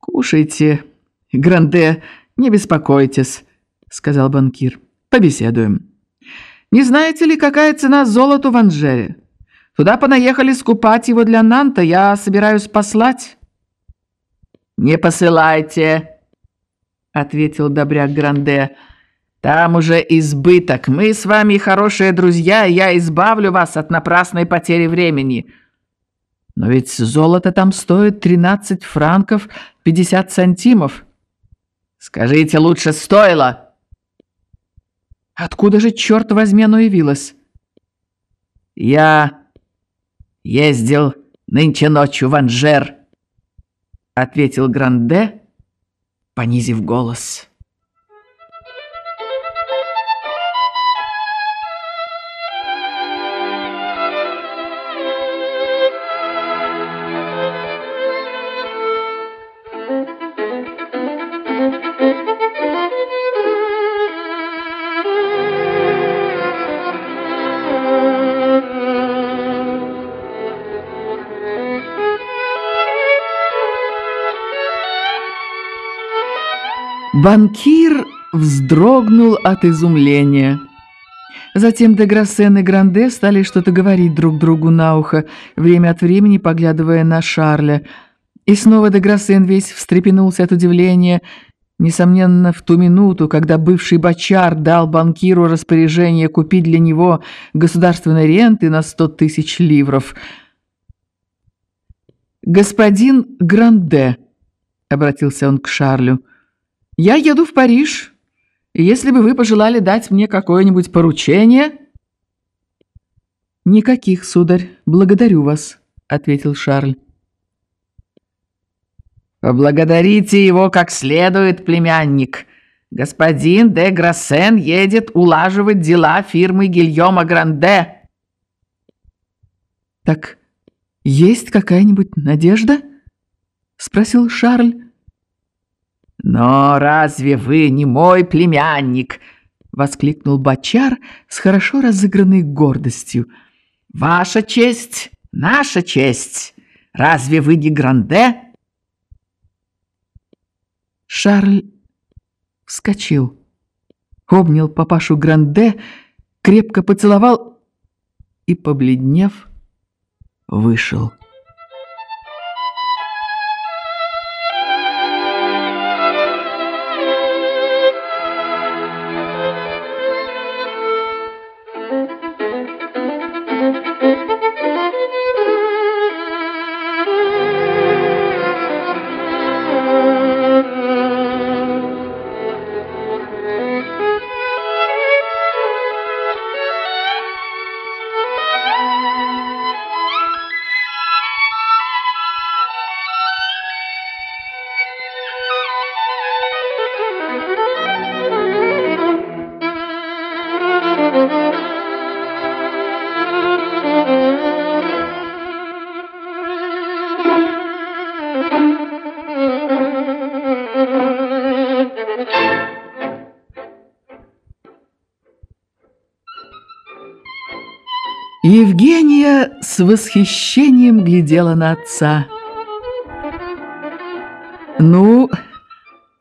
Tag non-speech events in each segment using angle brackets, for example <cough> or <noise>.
«Кушайте, Гранде, не беспокойтесь», — сказал банкир. «Побеседуем. Не знаете ли, какая цена золоту в Анжере? Туда понаехали скупать его для Нанта, я собираюсь послать». «Не посылайте», — ответил добряк Гранде. «Там уже избыток. Мы с вами хорошие друзья, и я избавлю вас от напрасной потери времени». «Но ведь золото там стоит 13 франков 50 сантимов». «Скажите, лучше стоило?» «Откуда же, черт возьми, оно явилось?» «Я ездил нынче ночью в Анжер», — ответил Гранде, понизив голос. Банкир вздрогнул от изумления. Затем Деграссен и Гранде стали что-то говорить друг другу на ухо, время от времени поглядывая на Шарля. И снова Деграссен весь встрепенулся от удивления, несомненно, в ту минуту, когда бывший бочар дал банкиру распоряжение купить для него государственной ренты на сто тысяч ливров. «Господин Гранде», — обратился он к Шарлю, — я еду в Париж, и если бы вы пожелали дать мне какое-нибудь поручение...» «Никаких, сударь, благодарю вас», — ответил Шарль. «Поблагодарите его как следует, племянник. Господин де Грассен едет улаживать дела фирмы Гильома Гранде». «Так есть какая-нибудь надежда?» — спросил Шарль. «Но разве вы не мой племянник?» — воскликнул Бачар с хорошо разыгранной гордостью. «Ваша честь, наша честь! Разве вы не Гранде?» Шарль вскочил, обнял папашу Гранде, крепко поцеловал и, побледнев, вышел. Евгения с восхищением глядела на отца. «Ну,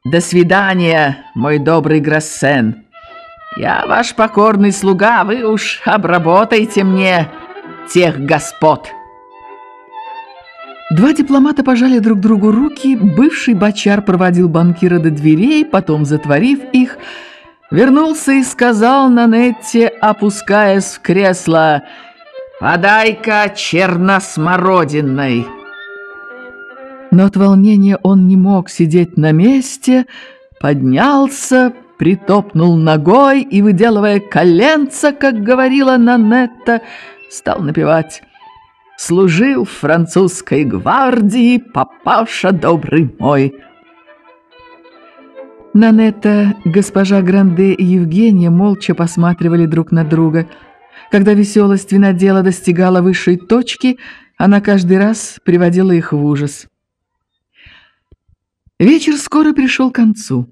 до свидания, мой добрый Грассен. Я ваш покорный слуга, вы уж обработайте мне тех господ». Два дипломата пожали друг другу руки, бывший бочар проводил банкира до дверей, потом, затворив их, вернулся и сказал Нанетте, опускаясь в кресло – «Подай-ка черносмородиной!» Но от волнения он не мог сидеть на месте, поднялся, притопнул ногой и, выделывая коленца, как говорила Нанетта, стал напевать «Служил французской гвардии, папаша добрый мой». Нанетта, госпожа Гранде и Евгения молча посматривали друг на друга – когда веселость винодела достигала высшей точки, она каждый раз приводила их в ужас. Вечер скоро пришел к концу.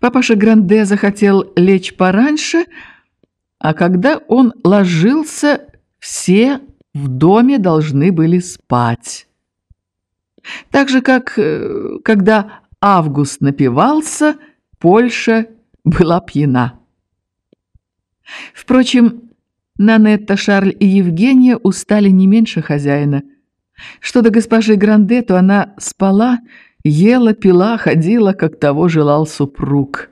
Папаша Гранде захотел лечь пораньше, а когда он ложился, все в доме должны были спать. Так же, как э, когда Август напивался, Польша была пьяна. Впрочем, Нанетта, Шарль и Евгения устали не меньше хозяина. Что до госпожи Гранде, то она спала, ела, пила, ходила, как того желал супруг.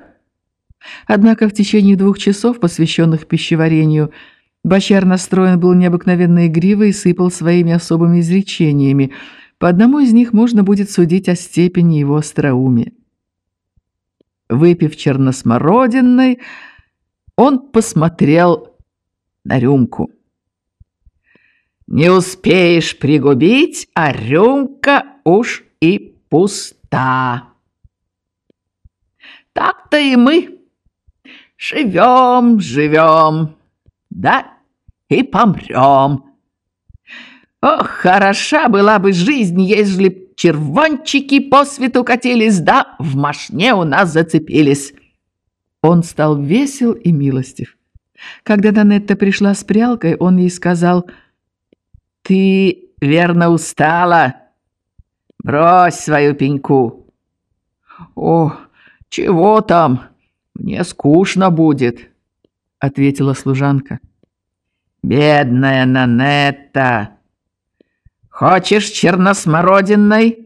Однако в течение двух часов, посвященных пищеварению, Бачар настроен был необыкновенно игриво и сыпал своими особыми изречениями. По одному из них можно будет судить о степени его остроумия. Выпив черносмородиной, он посмотрел на рюмку. «Не успеешь пригубить, а рюмка уж и пуста». «Так-то и мы живем, живем, да и помрем. Ох, хороша была бы жизнь, ежели червончики по свету катились, да в машне у нас зацепились». Он стал весел и милостив. Когда Данетта пришла с прялкой, он ей сказал, «Ты, верно, устала? Брось свою пеньку». «О, чего там? Мне скучно будет», — ответила служанка. «Бедная Нанетта! Хочешь черносмородиной?»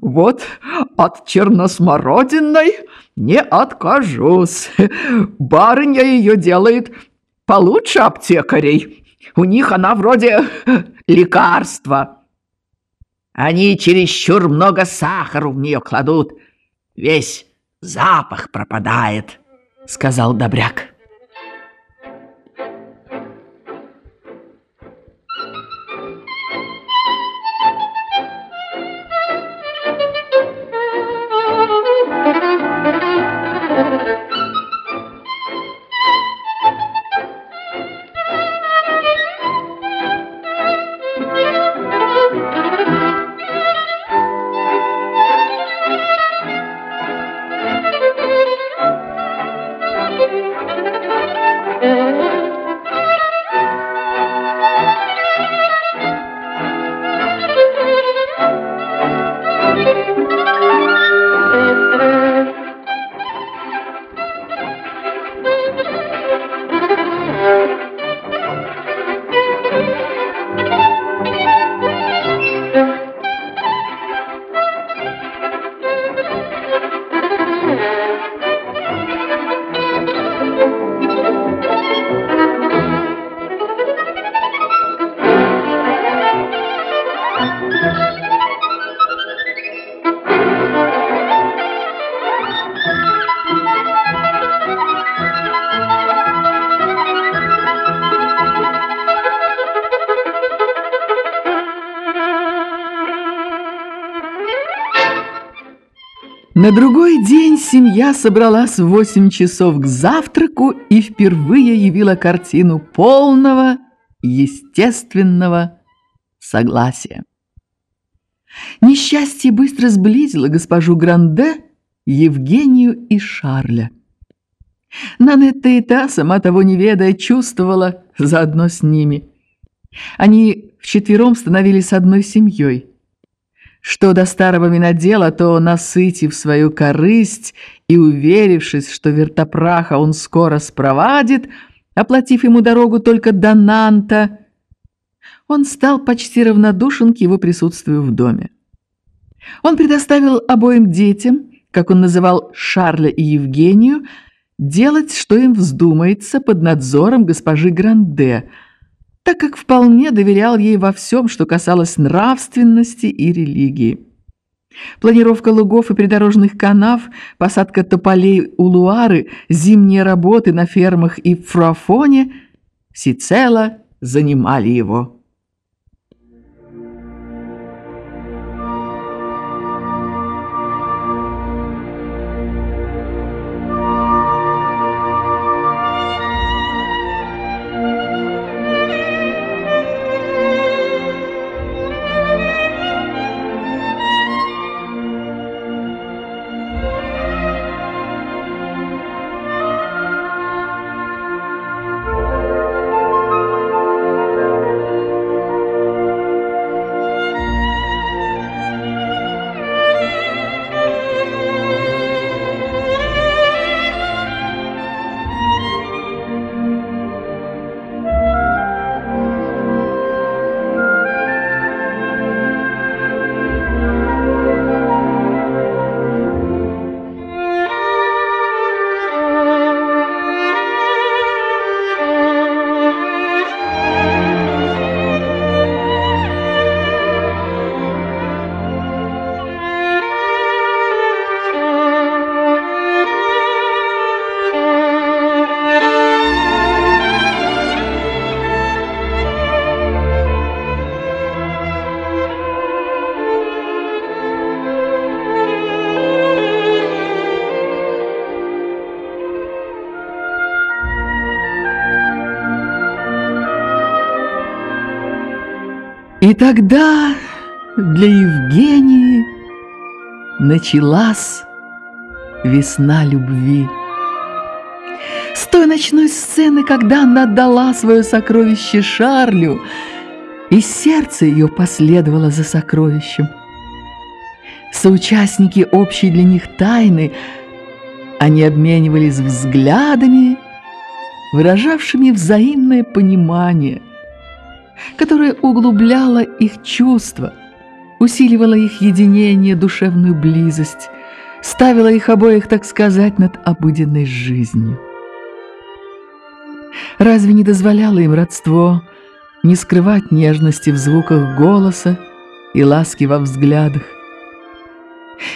«Вот от черносмородиной не откажусь. Барыня ее делает получше аптекарей. У них она вроде лекарства. Они чересчур много сахара в нее кладут. Весь запах пропадает», — сказал Добряк. На другой день семья собралась в восемь часов к завтраку и впервые явила картину полного, естественного согласия. Несчастье быстро сблизило госпожу Гранде, Евгению и Шарля. Нанетта и та, сама того не ведая, чувствовала заодно с ними. Они вчетвером становились одной семьей – что до старого винодела, то, насытив свою корысть и уверившись, что вертопраха он скоро спровадит, оплатив ему дорогу только до Нанта, он стал почти равнодушен к его присутствию в доме. Он предоставил обоим детям, как он называл Шарля и Евгению, делать, что им вздумается под надзором госпожи Гранде – так как вполне доверял ей во всем, что касалось нравственности и религии. Планировка лугов и придорожных канав, посадка тополей у Луары, зимние работы на фермах и в Фруафоне всецело занимали его. Тогда для Евгении началась весна любви. С той ночной сцены, когда она отдала свое сокровище Шарлю, и сердце ее последовало за сокровищем. Соучастники общей для них тайны, они обменивались взглядами, выражавшими взаимное понимание, которое углубляло их чувства, усиливало их единение, душевную близость, ставило их обоих, так сказать, над обыденной жизнью. Разве не дозволяло им родство не скрывать нежности в звуках голоса и ласки во взглядах?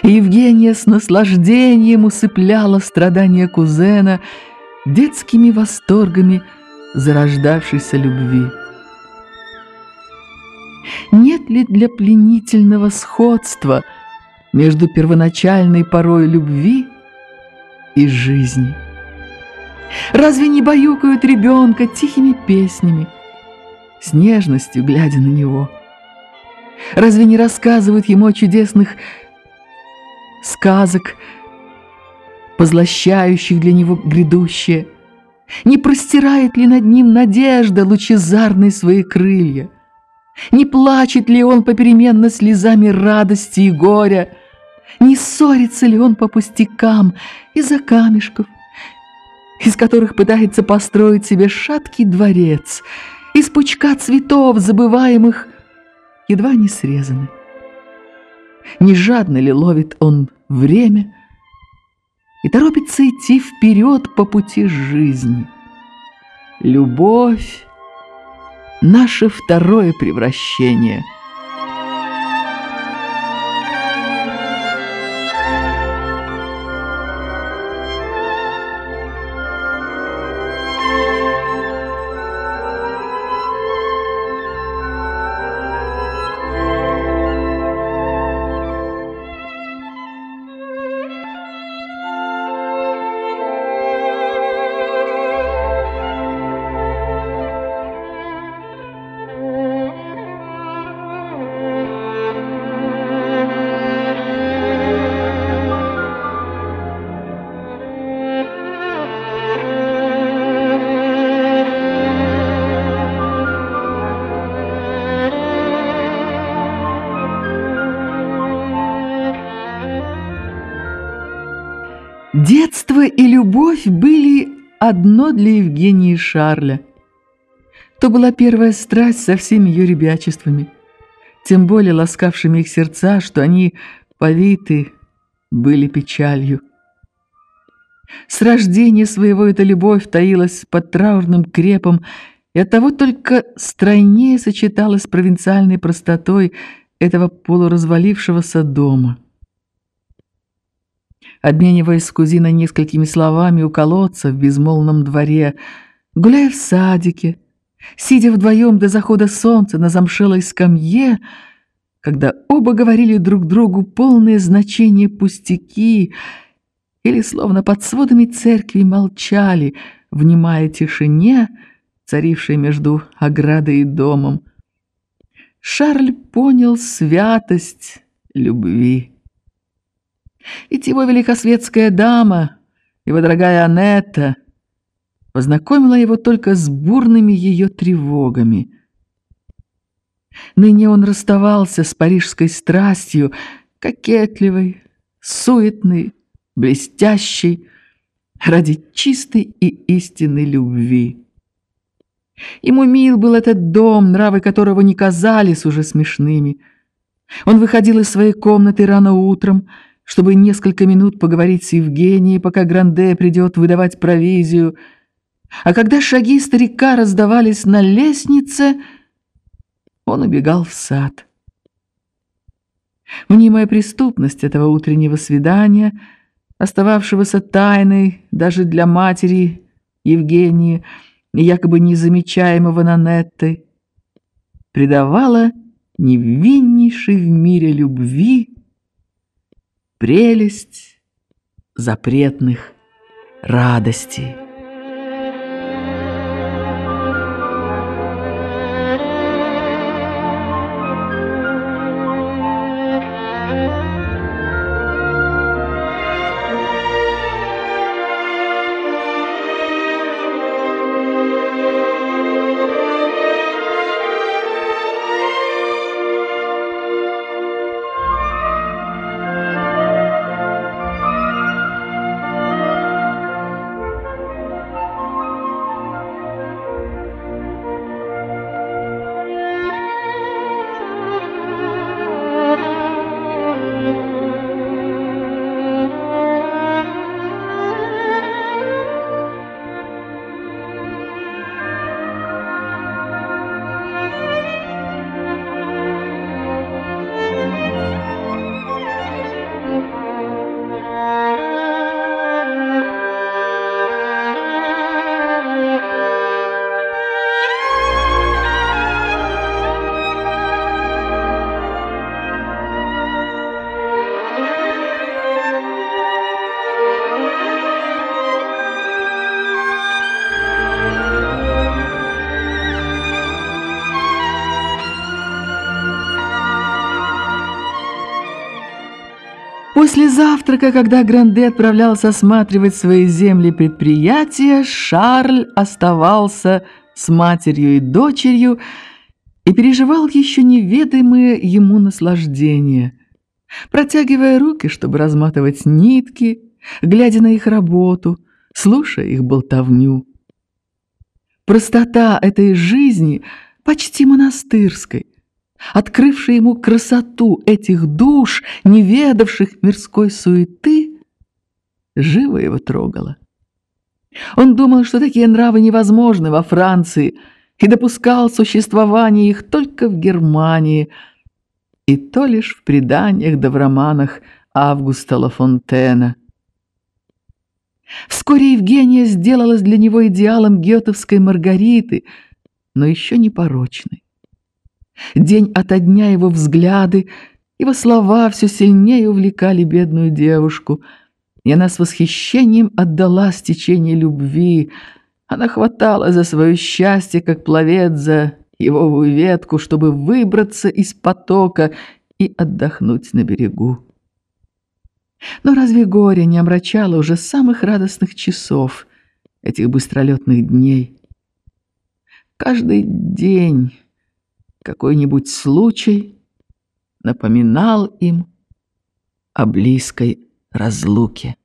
Евгения с наслаждением усыпляла страдания кузена детскими восторгами зарождавшейся любви. Нет ли для пленительного сходства между первоначальной порой любви и жизни? Разве не баюкают ребенка тихими песнями, с нежностью глядя на него? Разве не рассказывают ему о чудесных сказок, позлощающих для него грядущее? Не простирает ли над ним надежда лучезарной свои крылья? Не плачет ли он попеременно слезами радости и горя? Не ссорится ли он по пустякам из-за камешков, из которых пытается построить себе шаткий дворец, из пучка цветов, забываемых, едва не срезаны? Не жадно ли ловит он время и торопится идти вперед по пути жизни? Любовь — наше второе превращение — любовь были одно для Евгении Шарля. То была первая страсть со всеми ее ребячествами, тем более ласкавшими их сердца, что они повиты были печалью. С рождения своего эта любовь таилась под траурным крепом и оттого только стройнее сочеталась с провинциальной простотой этого полуразвалившегося дома. Обмениваясь с кузиной несколькими словами у колодца в безмолвном дворе, гуляя в садике, сидя вдвоем до захода солнца на замшелой скамье, когда оба говорили друг другу полное значение пустяки или словно под сводами церкви молчали, внимая тишине, царившей между оградой и домом. Шарль понял святость любви. Ведь его великосветская дама, его дорогая Анетта, познакомила его только с бурными ее тревогами. Ныне он расставался с парижской страстью, кокетливой, суетной, блестящей, ради чистой и истинной любви. Ему мил был этот дом, нравы которого не казались уже смешными. Он выходил из своей комнаты рано утром, чтобы несколько минут поговорить с Евгенией, пока Гранде придет выдавать провизию. А когда шаги старика раздавались на лестнице, он убегал в сад. Мнимая преступность этого утреннего свидания, остававшегося тайной даже для матери Евгении, якобы незамечаемого Нанеттой, придавала невиннейшей в мире любви прелесть запретных радостей. После завтрака, когда Гранде отправлялся осматривать свои земли предприятия, Шарль оставался с матерью и дочерью и переживал еще неведомые ему наслаждения, протягивая руки, чтобы разматывать нитки, глядя на их работу, слушая их болтовню. Простота этой жизни, почти монастырской, открывшая ему красоту этих душ, не ведавших мирской суеты, живо его трогала. Он думал, что такие нравы невозможны во Франции и допускал существование их только в Германии, и то лишь в преданиях да в романах Августа Лафонтена. Вскоре Евгения сделалась для него идеалом гетовской Маргариты, но еще не порочной. День ото дня его взгляды, его слова все сильнее увлекали бедную девушку, и она с восхищением отдала стечение любви. Она хватала за свое счастье, как пловец за его ветку, чтобы выбраться из потока и отдохнуть на берегу. Но разве горе не омрачало уже самых радостных часов этих быстролетных дней? Каждый день какой-нибудь случай напоминал им о близкой разлуке.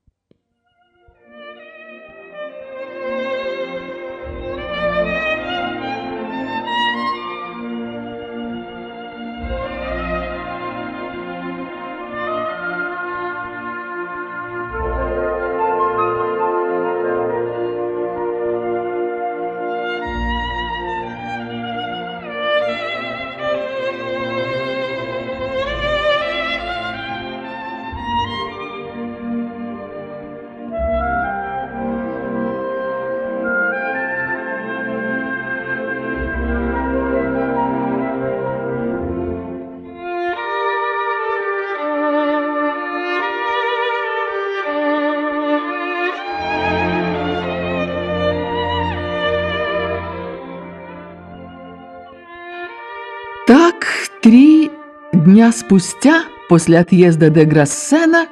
Три дня спустя, после отъезда де Грассена,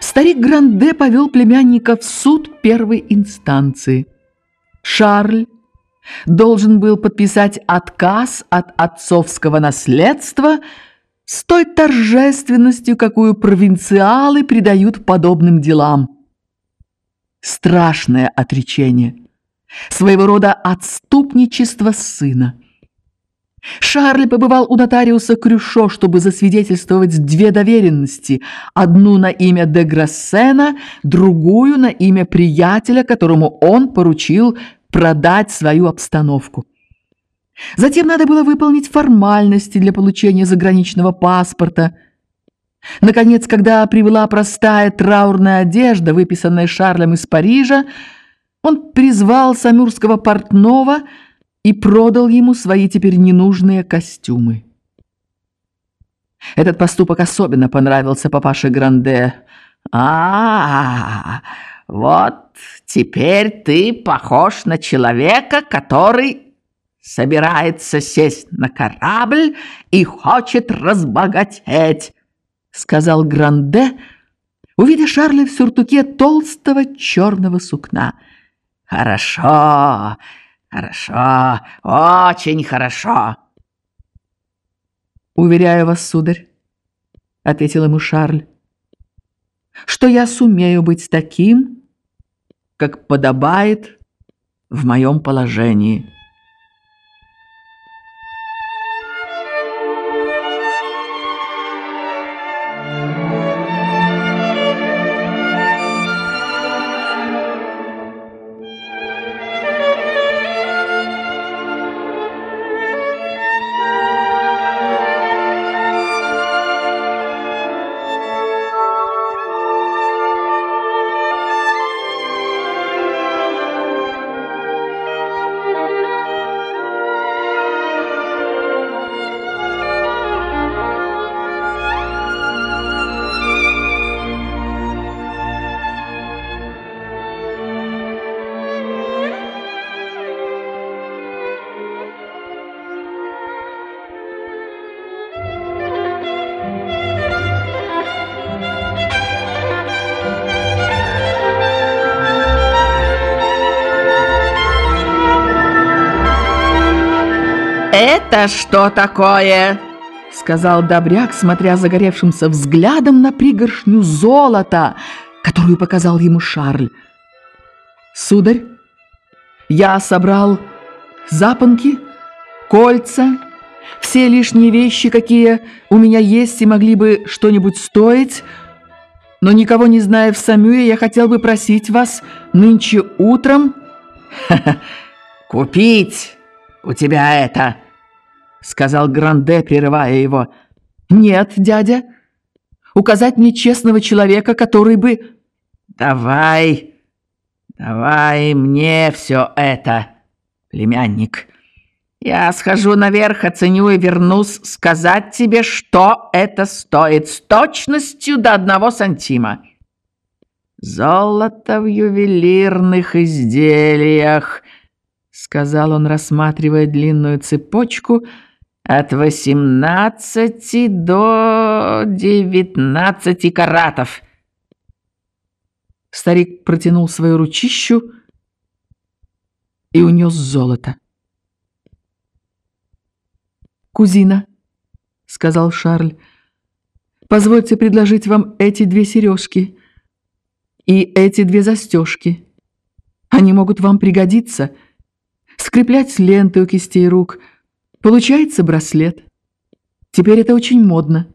старик Гранде повел племянника в суд первой инстанции. Шарль должен был подписать отказ от отцовского наследства с той торжественностью, какую провинциалы придают подобным делам. Страшное отречение, своего рода отступничество сына. Шарль побывал у нотариуса Крюшо, чтобы засвидетельствовать две доверенности. Одну на имя де Грассена, другую на имя приятеля, которому он поручил продать свою обстановку. Затем надо было выполнить формальности для получения заграничного паспорта. Наконец, когда прибыла простая траурная одежда, выписанная Шарлем из Парижа, он призвал самюрского портного – и продал ему свои теперь ненужные костюмы. Этот поступок особенно понравился папаше Гранде. а, -а, -а вот теперь ты похож на человека, который собирается сесть на корабль и хочет разбогатеть», — сказал Гранде, увидя Шарля в сюртуке толстого черного сукна. «Хорошо, «Хорошо, очень хорошо!» «Уверяю вас, сударь», — ответил ему Шарль, «что я сумею быть таким, как подобает в моем положении». Это что такое?» Сказал Добряк, смотря загоревшимся взглядом на пригоршню золота, которую показал ему Шарль. «Сударь, я собрал запонки, кольца, все лишние вещи, какие у меня есть и могли бы что-нибудь стоить, но никого не зная в Самюе, я хотел бы просить вас нынче утром...» <laughs> «Купить у тебя это!» — сказал Гранде, прерывая его. «Нет, дядя, указать мне честного человека, который бы...» «Давай, давай мне все это, племянник. Я схожу наверх, оценю и вернусь сказать тебе, что это стоит с точностью до одного сантима». «Золото в ювелирных изделиях», — сказал он, рассматривая длинную цепочку, — «от восемнадцати до девятнадцати каратов». Старик протянул свою ручищу и унес золото. «Кузина», — сказал Шарль, — «позвольте предложить вам эти две сережки и эти две застежки. Они могут вам пригодиться. Скреплять ленты у кистей рук. Получается браслет. Теперь это очень модно».